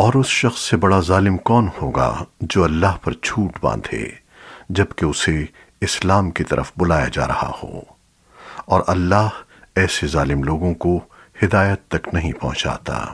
اور اس شخص سے بڑا ظالم کون ہوگا جو اللہ پر جھوٹ باندھے جبکہ اسے اسلام کی طرف بلایا جا رہا ہو؟ اور اللہ ایسے ظالم لوگوں کو ہدایت تک نہیں پہنچاتا۔